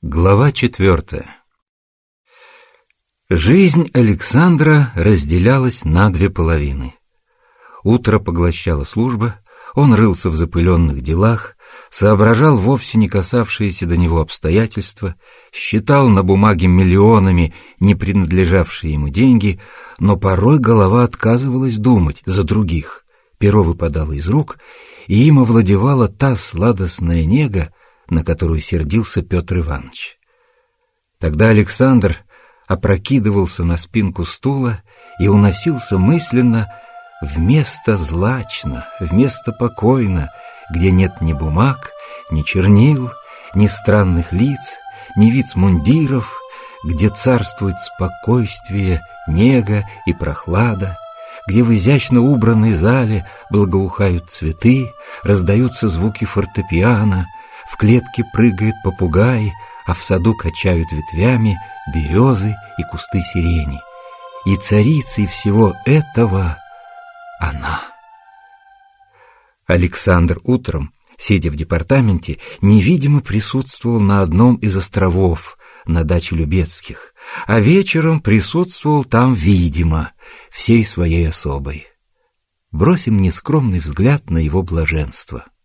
Глава четвертая Жизнь Александра разделялась на две половины. Утро поглощала служба, он рылся в запыленных делах, соображал вовсе не касавшиеся до него обстоятельства, считал на бумаге миллионами не принадлежавшие ему деньги, но порой голова отказывалась думать за других. Перо выпадало из рук, и им овладевала та сладостная нега, на которую сердился Петр Иванович. Тогда Александр опрокидывался на спинку стула и уносился мысленно вместо злачно, вместо покойно, где нет ни бумаг, ни чернил, ни странных лиц, ни вицмундиров, где царствует спокойствие, нега и прохлада, где в изящно убранной зале благоухают цветы, раздаются звуки фортепиано, в клетке прыгает попугай, а в саду качают ветвями березы и кусты сирени. И царицей всего этого она. Александр утром, сидя в департаменте, невидимо присутствовал на одном из островов, на даче Любецких, а вечером присутствовал там видимо, всей своей особой. Бросим нескромный взгляд на его блаженство —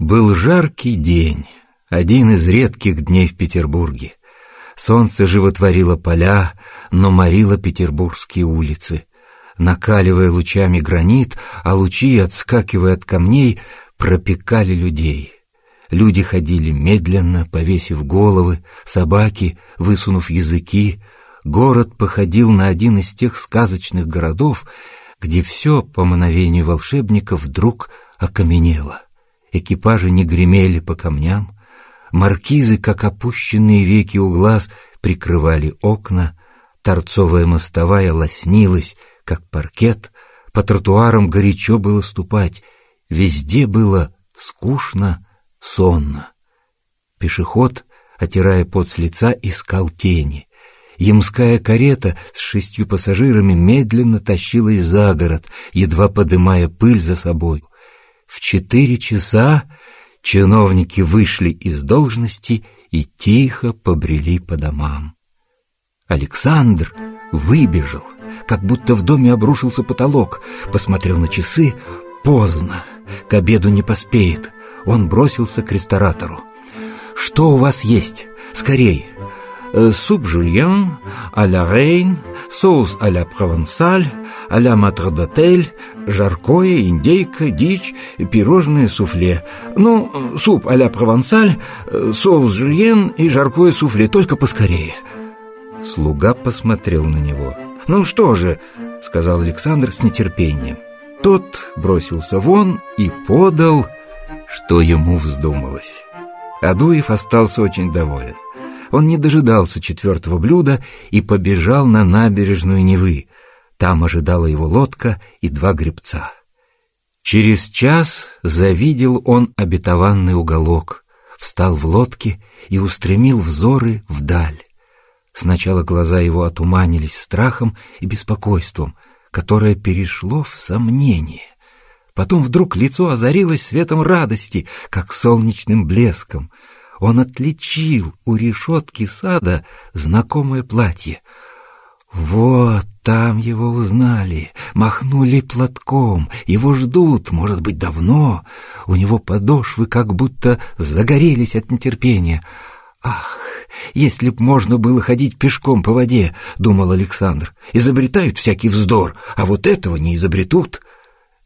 был жаркий день, один из редких дней в Петербурге. Солнце животворило поля, но морило петербургские улицы. Накаливая лучами гранит, а лучи, отскакивая от камней, пропекали людей. Люди ходили медленно, повесив головы, собаки, высунув языки. Город походил на один из тех сказочных городов, где все, по мановению волшебника, вдруг окаменело экипажи не гремели по камням, маркизы, как опущенные веки у глаз, прикрывали окна, торцовая мостовая лоснилась, как паркет, по тротуарам горячо было ступать, везде было скучно, сонно. Пешеход, отирая пот с лица, искал тени. Ямская карета с шестью пассажирами медленно тащилась за город, едва подымая пыль за собой. В четыре часа чиновники вышли из должности и тихо побрели по домам. Александр выбежал, как будто в доме обрушился потолок, посмотрел на часы. Поздно, к обеду не поспеет. Он бросился к ресторатору. «Что у вас есть? Скорей!» Э, суп жульен, а-ля рейн, соус а-ля провансаль, а-ля матродотель, жаркое, индейка, дичь, пирожное, суфле. Ну, суп а-ля провансаль, э, соус жульен и жаркое суфле, только поскорее. Слуга посмотрел на него. «Ну что же», — сказал Александр с нетерпением. Тот бросился вон и подал, что ему вздумалось. Адуев остался очень доволен. Он не дожидался четвертого блюда и побежал на набережную Невы. Там ожидала его лодка и два гребца. Через час завидел он обетованный уголок, встал в лодке и устремил взоры вдаль. Сначала глаза его отуманились страхом и беспокойством, которое перешло в сомнение. Потом вдруг лицо озарилось светом радости, как солнечным блеском — он отличил у решетки сада знакомое платье. Вот там его узнали, махнули платком, его ждут, может быть, давно. У него подошвы как будто загорелись от нетерпения. «Ах, если б можно было ходить пешком по воде», — думал Александр. «Изобретают всякий вздор, а вот этого не изобретут».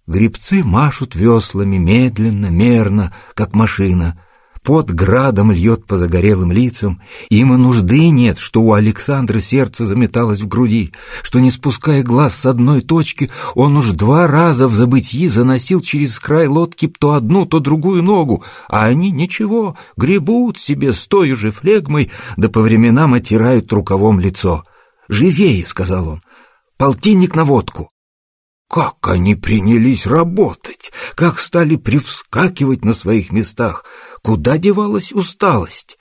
Грибцы машут веслами медленно, мерно, как машина. Пот градом льет по загорелым лицам, и и нужды нет, что у Александра сердце заметалось в груди, что, не спуская глаз с одной точки, он уж два раза в забытьи заносил через край лодки то одну, то другую ногу, а они ничего, гребут себе с той же флегмой, да по временам оттирают рукавом лицо. «Живее!» — сказал он. «Полтинник на водку!» Как они принялись работать, как стали привскакивать на своих местах, куда девалась усталость.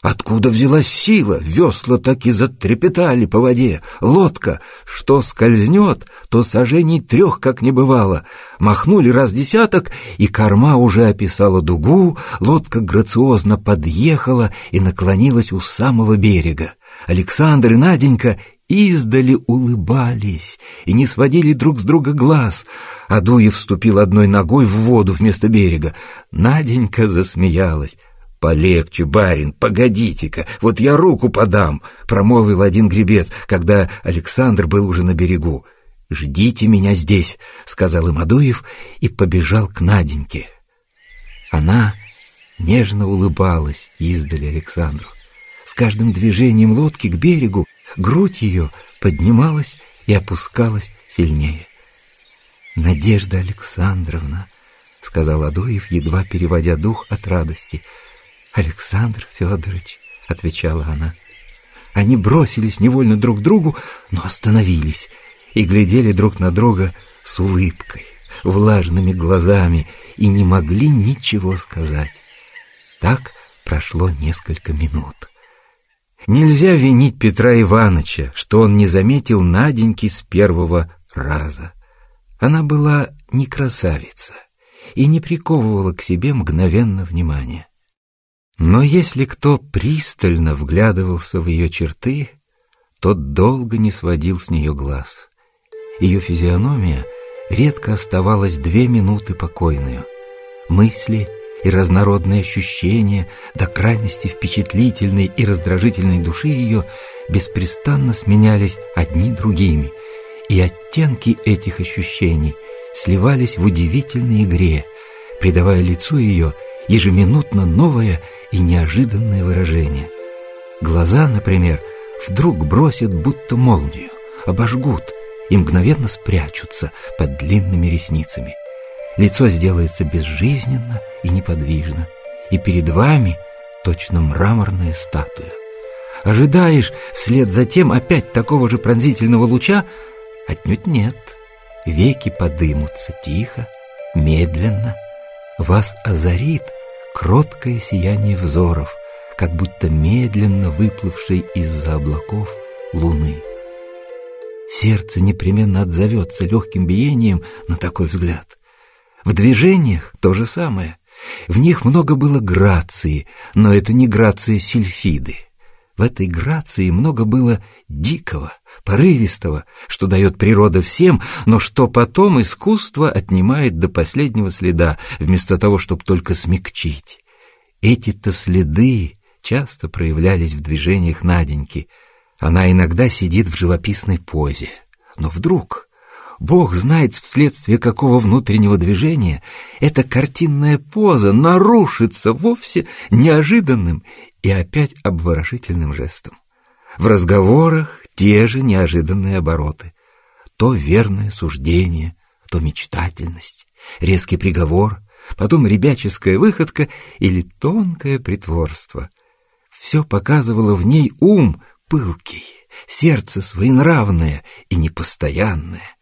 Откуда взялась сила? Весла так и затрепетали по воде. Лодка, что скользнет, то сожжений трех как не бывало. Махнули раз десяток, и корма уже описала дугу, лодка грациозно подъехала и наклонилась у самого берега. Александр и Наденька издали улыбались и не сводили друг с друга глаз. Адуев вступил одной ногой в воду вместо берега. Наденька засмеялась. «Полегче, барин, погодите-ка, вот я руку подам», — промолвил один гребец, когда Александр был уже на берегу. «Ждите меня здесь», — сказал им Адуев и побежал к Наденьке. Она нежно улыбалась издали Александру. С каждым движением лодки к берегу грудь ее поднималась и опускалась сильнее. «Надежда Александровна», — сказал Адуев, едва переводя дух от радости, — «Александр Федорович», — отвечала она. Они бросились невольно друг к другу, но остановились и глядели друг на друга с улыбкой, влажными глазами и не могли ничего сказать. Так прошло несколько минут. Нельзя винить Петра Ивановича, что он не заметил Наденьки с первого раза. Она была не красавица и не приковывала к себе мгновенно внимания. Но если кто пристально вглядывался в ее черты, тот долго не сводил с нее глаз. Ее физиономия редко оставалась две минуты покойную. Мысли и разнородные ощущения до крайности впечатлительной и раздражительной души ее беспрестанно сменялись одни другими, и оттенки этих ощущений сливались в удивительной игре, придавая лицу ее ежеминутно новое и неожиданное выражение. Глаза, например, вдруг бросят будто молнию, обожгут и мгновенно спрячутся под длинными ресницами. Лицо сделается безжизненно и неподвижно, и перед вами точно мраморная статуя. Ожидаешь вслед за тем опять такого же пронзительного луча? Отнюдь нет. Веки подымутся тихо, медленно. Вас озарит кроткое сияние взоров, как будто медленно выплывшей из-за облаков луны. Сердце непременно отзовется легким биением на такой взгляд. В движениях то же самое. В них много было грации, но это не грация сильфиды. В этой грации много было дикого, порывистого, что дает природа всем, но что потом искусство отнимает до последнего следа, вместо того, чтобы только смягчить. Эти-то следы часто проявлялись в движениях Наденьки. Она иногда сидит в живописной позе, но вдруг... Бог знает, вследствие какого внутреннего движения эта картинная поза нарушится вовсе неожиданным и опять обворожительным жестом. В разговорах те же неожиданные обороты. То верное суждение, то мечтательность, резкий приговор, потом ребяческая выходка или тонкое притворство. Все показывало в ней ум пылкий, сердце своенравное и непостоянное.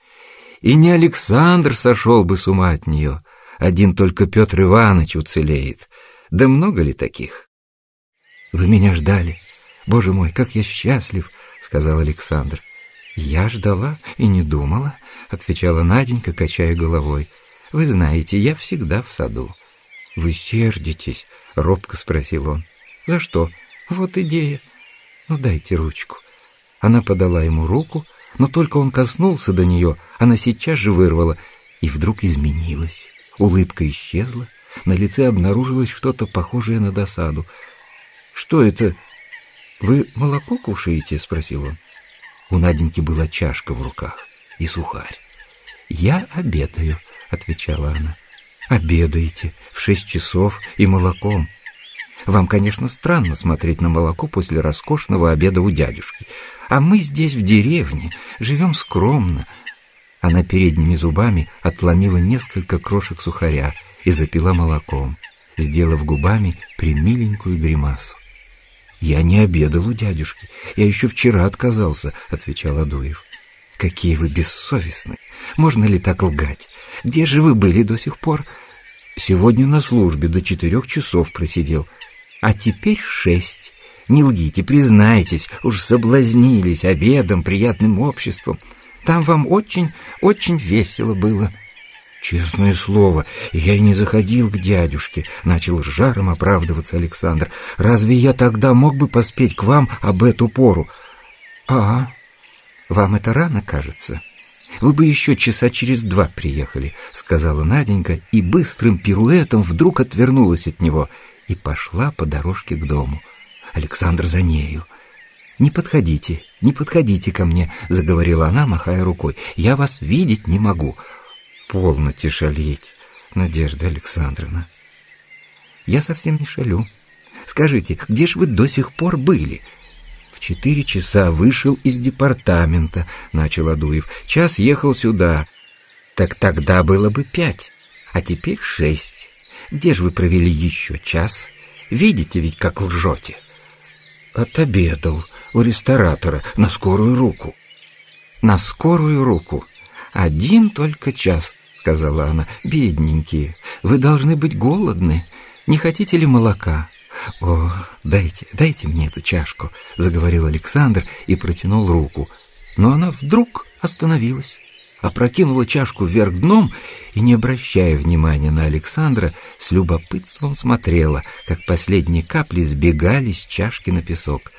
И не Александр сошел бы с ума от нее, один только Петр Иванович уцелеет. Да много ли таких? «Вы меня ждали. Боже мой, как я счастлив!» — сказал Александр. «Я ждала и не думала», — отвечала Наденька, качая головой. «Вы знаете, я всегда в саду». «Вы сердитесь?» — робко спросил он. «За что? Вот идея. Ну, дайте ручку». Она подала ему руку, но только он коснулся до нее, она сейчас же вырвала и вдруг изменилась. Улыбка исчезла, на лице обнаружилось что-то похожее на досаду. «Что это? Вы молоко кушаете?» — спросил он. У Наденьки была чашка в руках и сухарь. «Я обедаю», — отвечала она. «Обедаете в шесть часов и молоком. Вам, конечно, странно смотреть на молоко после роскошного обеда у дядюшки. А мы здесь, в деревне, живем скромно». Она передними зубами отломила несколько крошек сухаря и запила молоком, сделав губами примиленькую гримасу. «Я не обедал у дядюшки. Я еще вчера отказался», — отвечал Адуев. «Какие вы бессовестны! Можно ли так лгать? Где же вы были до сих пор?» «Сегодня на службе до четырех часов просидел. А теперь шесть. Не лгите, признайтесь, уж соблазнились обедом, приятным обществом. Там вам очень, очень весело было». «Честное слово, я и не заходил к дядюшке», — начал с жаром оправдываться Александр. «Разве я тогда мог бы поспеть к вам об эту пору?» «А, вам это рано кажется?» «Вы бы еще часа через два приехали», — сказала Наденька, и быстрым пируэтом вдруг отвернулась от него и пошла по дорожке к дому. Александр за нею. «Не подходите, не подходите ко мне», — заговорила она, махая рукой. «Я вас видеть не могу». «Полноте шалить, Надежда Александровна». «Я совсем не шалю. Скажите, где ж вы до сих пор были?» «В четыре часа вышел из департамента», — начал Адуев. «Час ехал сюда». «Так тогда было бы пять, а теперь шесть. Где же вы провели еще час? Видите ведь, как лжете?» «Отобедал у ресторатора на скорую руку». «На скорую руку? Один только час», — сказала она. «Бедненькие, вы должны быть голодны. Не хотите ли молока?» «О, дайте, дайте мне эту чашку», — заговорил Александр и протянул руку. Но она вдруг остановилась, опрокинула чашку вверх дном и, не обращая внимания на Александра, с любопытством смотрела, как последние капли сбегали с чашки на песок.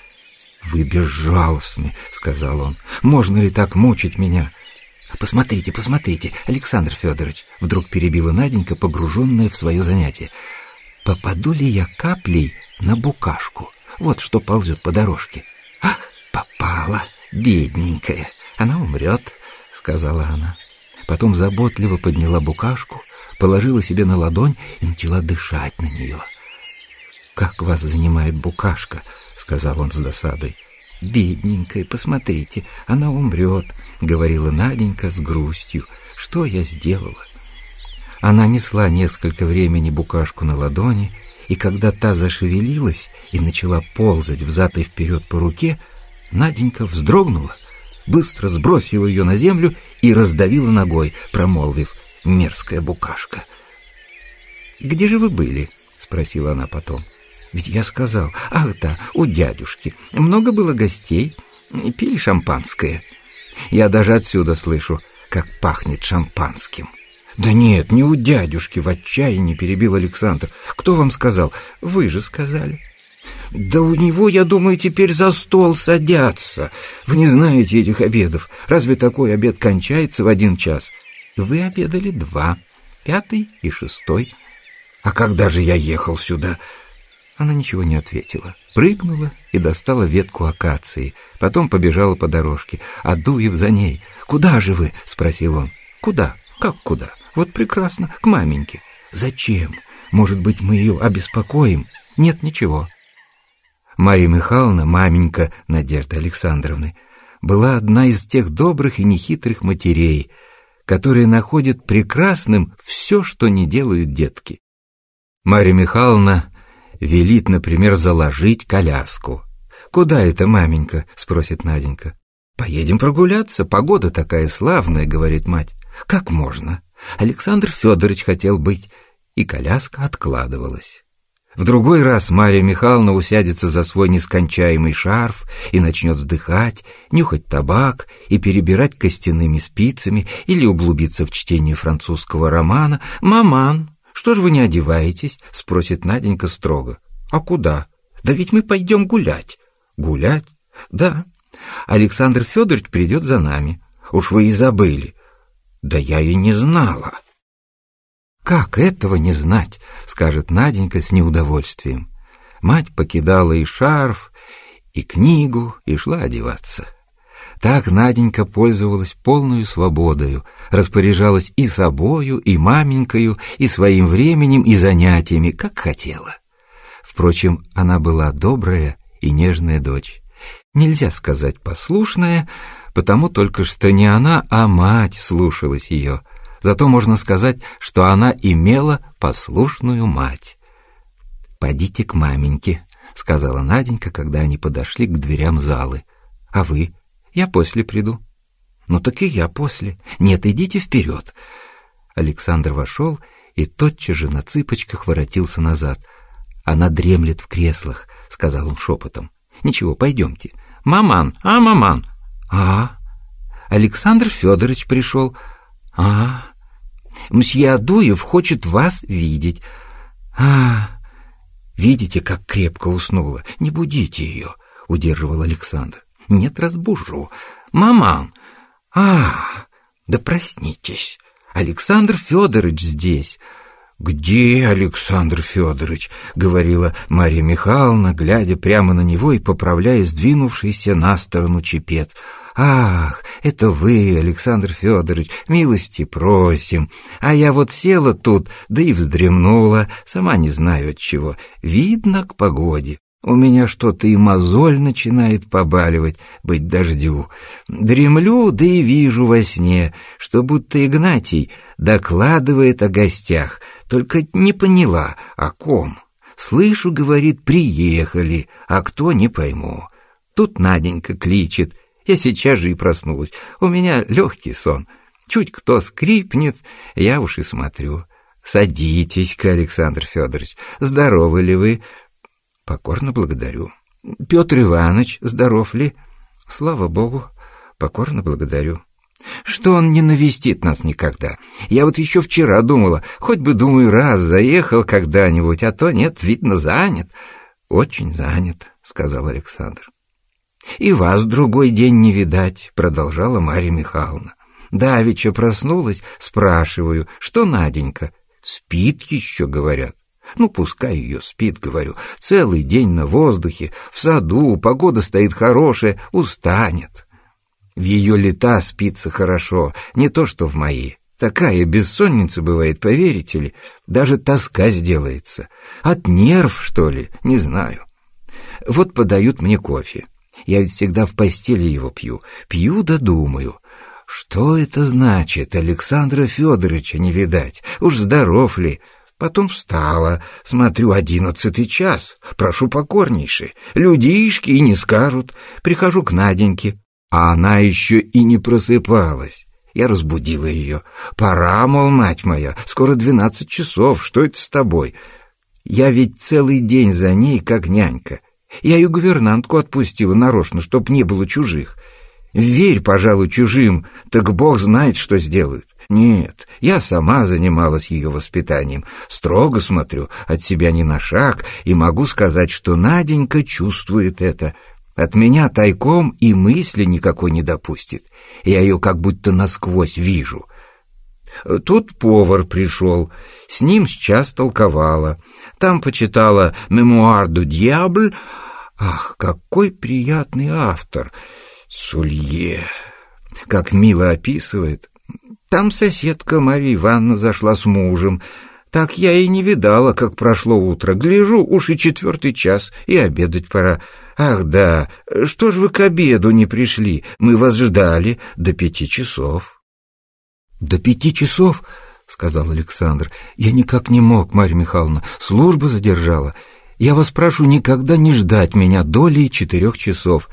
«Вы безжалостны», — сказал он. «Можно ли так мучить меня?» «Посмотрите, посмотрите, Александр Федорович!» Вдруг перебила Наденька, погруженная в свое занятие. «Попаду ли я каплей на букашку? Вот что ползет по дорожке». «А, попала, бедненькая, она умрет», — сказала она. Потом заботливо подняла букашку, положила себе на ладонь и начала дышать на нее. «Как вас занимает букашка?» — сказал он с досадой. «Бедненькая, посмотрите, она умрет», — говорила Наденька с грустью. «Что я сделала?» Она несла несколько времени букашку на ладони, и когда та зашевелилась и начала ползать взад и вперед по руке, Наденька вздрогнула, быстро сбросила ее на землю и раздавила ногой, промолвив «мерзкая букашка». «Где же вы были?» — спросила она потом. Ведь я сказал, ах да, у дядюшки. Много было гостей, пили шампанское. Я даже отсюда слышу, как пахнет шампанским. «Да нет, не у дядюшки, в отчаянии перебил Александр. Кто вам сказал? Вы же сказали». «Да у него, я думаю, теперь за стол садятся. Вы не знаете этих обедов. Разве такой обед кончается в один час?» «Вы обедали два, пятый и шестой». «А когда же я ехал сюда?» Она ничего не ответила. Прыгнула и достала ветку акации. Потом побежала по дорожке. А Дуев за ней. «Куда же вы?» — спросил он. «Куда? Как куда? Вот прекрасно, к маменьке». «Зачем? Может быть, мы ее обеспокоим?» «Нет, ничего». Марья Михайловна, маменька Надежды Александровны, была одна из тех добрых и нехитрых матерей, которые находят прекрасным все, что не делают детки. Марья Михайловна велит, например, заложить коляску. «Куда это, маменька?» — спросит Наденька. «Поедем прогуляться, погода такая славная», — говорит мать. «Как можно? Александр Федорович хотел быть». И коляска откладывалась. В другой раз Мария Михайловна усядется за свой нескончаемый шарф и начнет вздыхать, нюхать табак и перебирать костяными спицами или углубиться в чтение французского романа. «Маман, «Что ж вы не одеваетесь?» — спросит Наденька строго. «А куда? Да ведь мы пойдем гулять». «Гулять? Да. Александр Федорович придет за нами. Уж вы и забыли». «Да я и не знала». «Как этого не знать?» — скажет Наденька с неудовольствием. Мать покидала и шарф, и книгу, и шла одеваться. Так Наденька пользовалась полную свободою, распоряжалась и собою, и маменькою, и своим временем, и занятиями, как хотела. Впрочем, она была добрая и нежная дочь. Нельзя сказать послушная, потому только что не она, а мать слушалась ее. Зато можно сказать, что она имела послушную мать. «Подите к маменьке», — сказала Наденька, когда они подошли к дверям залы. «А вы?» Я после приду. Ну так и я после. Нет, идите вперед. Александр вошел и тотчас же на цыпочках воротился назад. Она дремлет в креслах, сказал он шепотом. Ничего, пойдемте. Маман, а, маман? А, Александр Федорович пришел. А, мсье Адуев хочет вас видеть. А, видите, как крепко уснула. Не будите ее, удерживал Александр. Нет, разбужу. Маман, а, да проснитесь. Александр Федорович здесь. «Где Александр Федорович?» — говорила Марья Михайловна, глядя прямо на него и поправляя сдвинувшийся на сторону чепец. «Ах, это вы, Александр Федорович, милости просим. А я вот села тут, да и вздремнула, сама не знаю от чего. Видно к погоде. У меня что-то и мозоль начинает побаливать, быть дождю. Дремлю, да и вижу во сне, что будто Игнатий докладывает о гостях, только не поняла, о ком. Слышу, говорит, приехали, а кто, не пойму. Тут Наденька кличет, я сейчас же и проснулась. У меня легкий сон. Чуть кто скрипнет, я уж и смотрю. Садитесь-ка, Александр Федорович, здоровы ли вы? Покорно благодарю. Петр Иванович, здоров ли? Слава богу, покорно благодарю. Что он не навестит нас никогда? Я вот еще вчера думала, хоть бы, думаю, раз заехал когда-нибудь, а то нет, видно, занят. Очень занят, сказал Александр. И вас другой день не видать, продолжала Марья Михайловна. Давеча проснулась, спрашиваю, что Наденька? Спит еще, говорят. Ну, пускай ее спит, говорю. Целый день на воздухе, в саду, погода стоит хорошая, устанет. В ее лета спится хорошо, не то что в мои. Такая бессонница бывает, поверите ли, даже тоска сделается. От нерв, что ли, не знаю. Вот подают мне кофе. Я ведь всегда в постели его пью. Пью да думаю. Что это значит? Александра Федоровича не видать. Уж здоров ли? Потом встала, смотрю, одиннадцатый час. Прошу покорнейше. Людишки и не скажут. Прихожу к Наденьке, а она еще и не просыпалась. Я разбудила ее. «Пора, мол, мать моя, скоро двенадцать часов, что это с тобой?» Я ведь целый день за ней, как нянька. Я ее гувернантку отпустила нарочно, чтоб не было чужих. Верь, пожалуй, чужим, так Бог знает, что сделают. Нет, я сама занималась ее воспитанием. Строго смотрю, от себя ни на шаг, и могу сказать, что Наденька чувствует это. От меня тайком и мысли никакой не допустит. Я ее как будто насквозь вижу. Тут повар пришел, с ним сейчас толковала. Там почитала «Мемуар ду дьябль». Ах, какой приятный автор! Сулье! Как мило описывает. Там соседка Марья Ивановна зашла с мужем. Так я и не видала, как прошло утро. Гляжу, уж и четвертый час, и обедать пора. Ах да, что ж вы к обеду не пришли? Мы вас ждали до пяти часов. До пяти часов? — сказал Александр. «Я никак не мог, Марья Михайловна, служба задержала. Я вас прошу никогда не ждать меня доли четырех часов.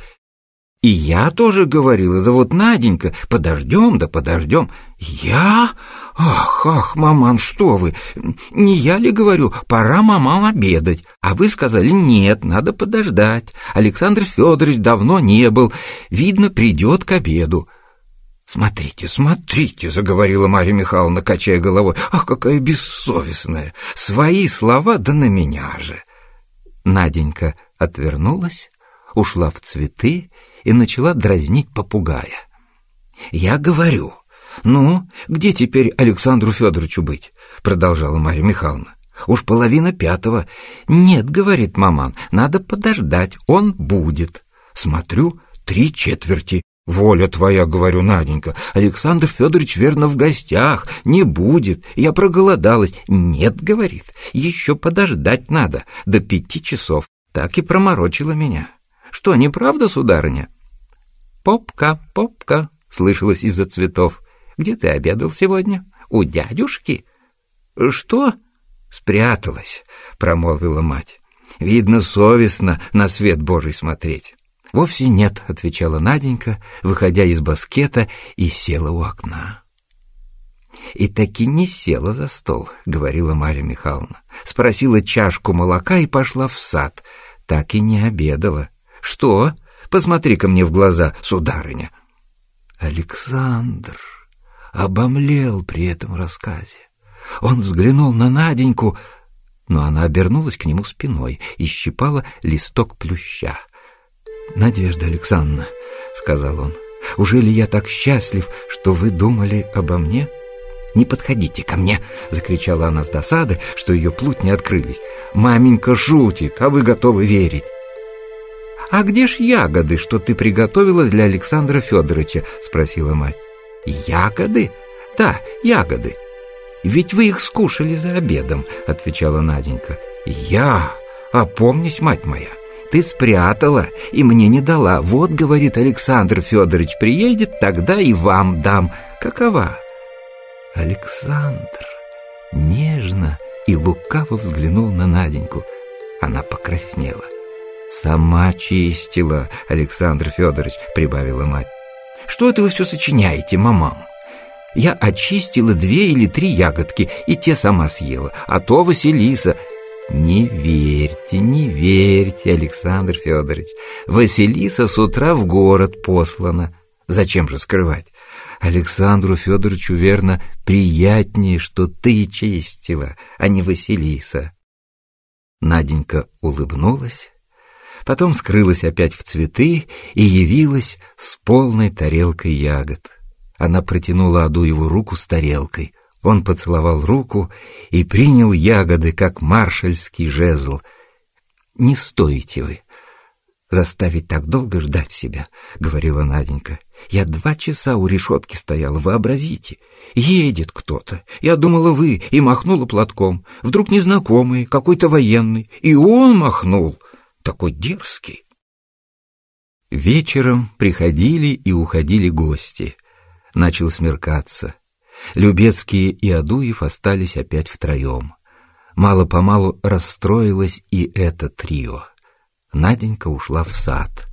И я тоже говорила, да вот Наденька, подождем, да подождем. Я? Ах, ах, маман, что вы? Не я ли говорю, пора маман обедать? А вы сказали, нет, надо подождать. Александр Федорович давно не был, видно, придет к обеду. «Смотрите, смотрите», — заговорила Марья Михайловна, качая головой. «Ах, какая бессовестная! Свои слова, да на меня же!» Наденька отвернулась, ушла в цветы и начала дразнить попугая. «Я говорю, ну, где теперь Александру Федоровичу быть?» — продолжала Марья Михайловна. «Уж половина пятого. Нет, — говорит маман, — надо подождать, он будет. Смотрю, три четверти. «Воля твоя, — говорю, Наденька, — Александр Федорович верно в гостях, не будет, я проголодалась». «Нет, — говорит, — еще подождать надо, до пяти часов». Так и проморочила меня. Что, неправда, сударыня?» «Попка, попка», — слышалось из-за цветов. «Где ты обедал сегодня? У дядюшки?» «Что?» «Спряталась», — промолвила мать. «Видно, совестно на свет Божий смотреть». «Вовсе нет», — отвечала Наденька, выходя из баскета и села у окна. «И таки не села за стол», — говорила Марья Михайловна. Спросила чашку молока и пошла в сад. Так и не обедала. Что? Посмотри-ка мне в глаза, сударыня. Александр обомлел при этом рассказе. Он взглянул на Наденьку, но она обернулась к нему спиной и щипала листок плюща. «Надежда Александровна», — сказал он, — «уже ли я так счастлив, что вы думали обо мне?» «Не подходите ко мне!» — закричала она с досады, что ее плут не открылись. «Маменька шутит, а вы готовы верить!» «А где ж ягоды, что ты приготовила для Александра Федоровича?» — спросила мать. «Ягоды? Да, ягоды. Ведь вы их скушали за обедом», — отвечала Наденька. «Я? Опомнись, мать моя!» Ты спрятала и мне не дала. Вот, говорит Александр Федорович, приедет, тогда и вам дам. Какова? Александр нежно и лукаво взглянул на Наденьку. Она покраснела. «Сама чистила, Александр Федорович», — прибавила мать. «Что это вы все сочиняете, мамам? Я очистила две или три ягодки, и те сама съела, а то Василиса...» «Не верьте, не верьте, Александр Федорович. Василиса с утра в город послана. Зачем же скрывать? Александру Федоровичу, верно, приятнее, что ты чистила, а не Василиса. Наденька улыбнулась, потом скрылась опять в цветы и явилась с полной тарелкой ягод. Она протянула Адуеву руку с тарелкой. Он поцеловал руку и принял ягоды, как маршальский жезл. «Не стоите вы заставить так долго ждать себя», — говорила Наденька. Я два часа у решетки стояла, вообразите. Едет кто-то. Я думала, вы, и махнула платком. Вдруг незнакомый, какой-то военный. И он махнул. Такой дерзкий. Вечером приходили и уходили гости. Начал смеркаться. Любецкие и Адуев остались опять втроем. Мало-помалу расстроилось и это трио. Наденька ушла в сад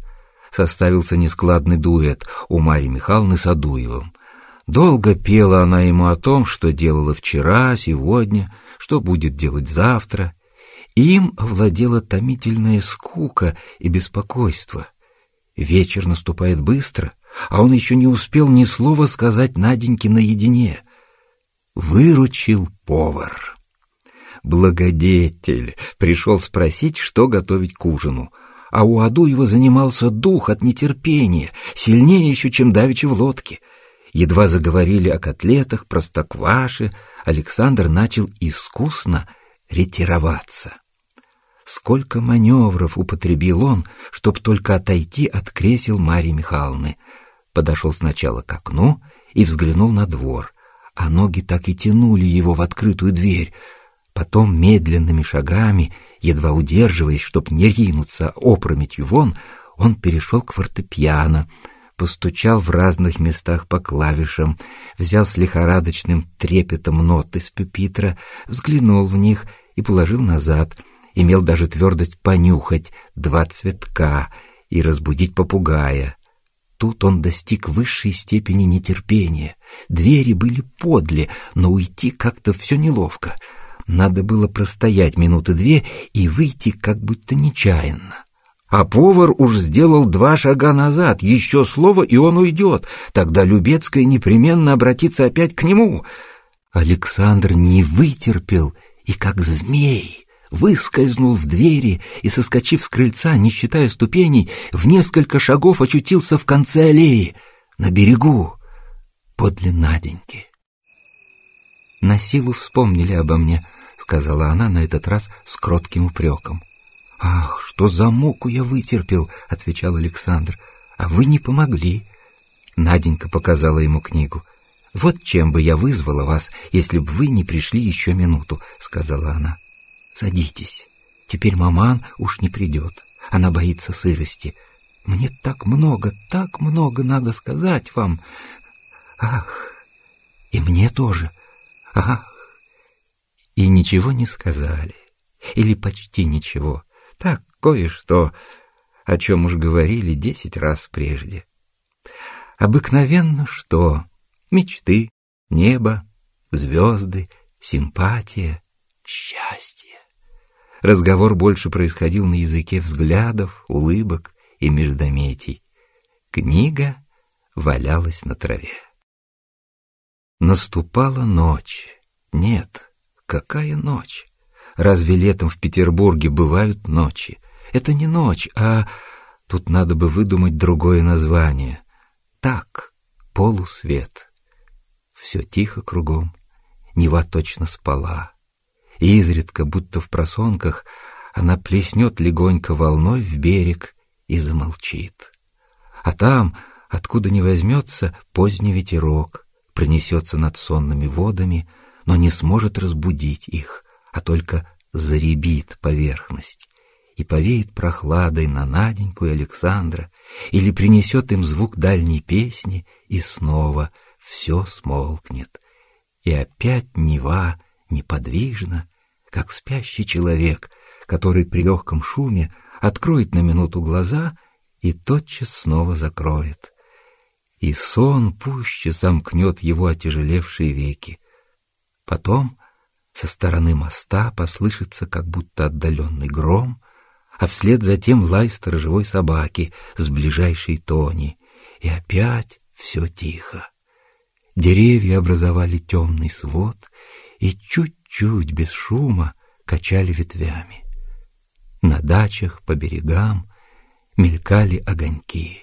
составился нескладный дуэт у Марьи Михайловны с Адуевым. Долго пела она ему о том, что делала вчера, сегодня, что будет делать завтра. Им овладела томительная скука и беспокойство. Вечер наступает быстро, а он еще не успел ни слова сказать Наденьке наедине. Выручил повар. Благодетель пришел спросить, что готовить к ужину — а у Адуева занимался дух от нетерпения, сильнее еще, чем давеча в лодке. Едва заговорили о котлетах, простокваше, Александр начал искусно ретироваться. Сколько маневров употребил он, чтоб только отойти от кресел Марьи Михайловны. Подошел сначала к окну и взглянул на двор, а ноги так и тянули его в открытую дверь. Потом медленными шагами Едва удерживаясь, чтоб не ринуться опрометью вон, он перешел к фортепиано, постучал в разных местах по клавишам, взял с лихорадочным трепетом ноты с пюпитра, взглянул в них и положил назад, имел даже твердость понюхать два цветка и разбудить попугая. Тут он достиг высшей степени нетерпения. Двери были подле, но уйти как-то все неловко — надо было простоять минуты две и выйти как будто нечаянно. А повар уж сделал два шага назад, еще слово, и он уйдет. Тогда Любецкая непременно обратится опять к нему. Александр не вытерпел и, как змей, выскользнул в двери и, соскочив с крыльца, не считая ступеней, в несколько шагов очутился в конце аллеи, на берегу, подле Наденьки. На силу вспомнили обо мне —— сказала она на этот раз с кротким упреком. «Ах, что за муку я вытерпел!» — отвечал Александр. «А вы не помогли!» Наденька показала ему книгу. «Вот чем бы я вызвала вас, если бы вы не пришли еще минуту», — сказала она. «Садитесь. Теперь маман уж не придет. Она боится сырости. Мне так много, так много надо сказать вам. Ах, и мне тоже. Ах, и ничего не сказали. Или почти ничего. Так, кое-что, о чем уж говорили десять раз прежде. Обыкновенно что? Мечты, небо, звезды, симпатия, счастье. Разговор больше происходил на языке взглядов, улыбок и междометий. Книга валялась на траве. Наступала ночь. Нет, какая ночь? Разве летом в Петербурге бывают ночи? Это не ночь, а... Тут надо бы выдумать другое название. Так, полусвет. Все тихо кругом, Нева точно спала. И изредка, будто в просонках, она плеснет легонько волной в берег и замолчит. А там, откуда не возьмется, поздний ветерок пронесется над сонными водами, но не сможет разбудить их, а только заребит поверхность и повеет прохладой на Наденьку и Александра, или принесет им звук дальней песни, и снова все смолкнет. И опять Нева неподвижна, как спящий человек, который при легком шуме откроет на минуту глаза и тотчас снова закроет. И сон пуще замкнет его отяжелевшие веки. Потом со стороны моста послышится как будто отдаленный гром, а вслед за тем лай сторожевой собаки с ближайшей тони. И опять все тихо. Деревья образовали темный свод и чуть-чуть без шума качали ветвями. На дачах по берегам мелькали огоньки.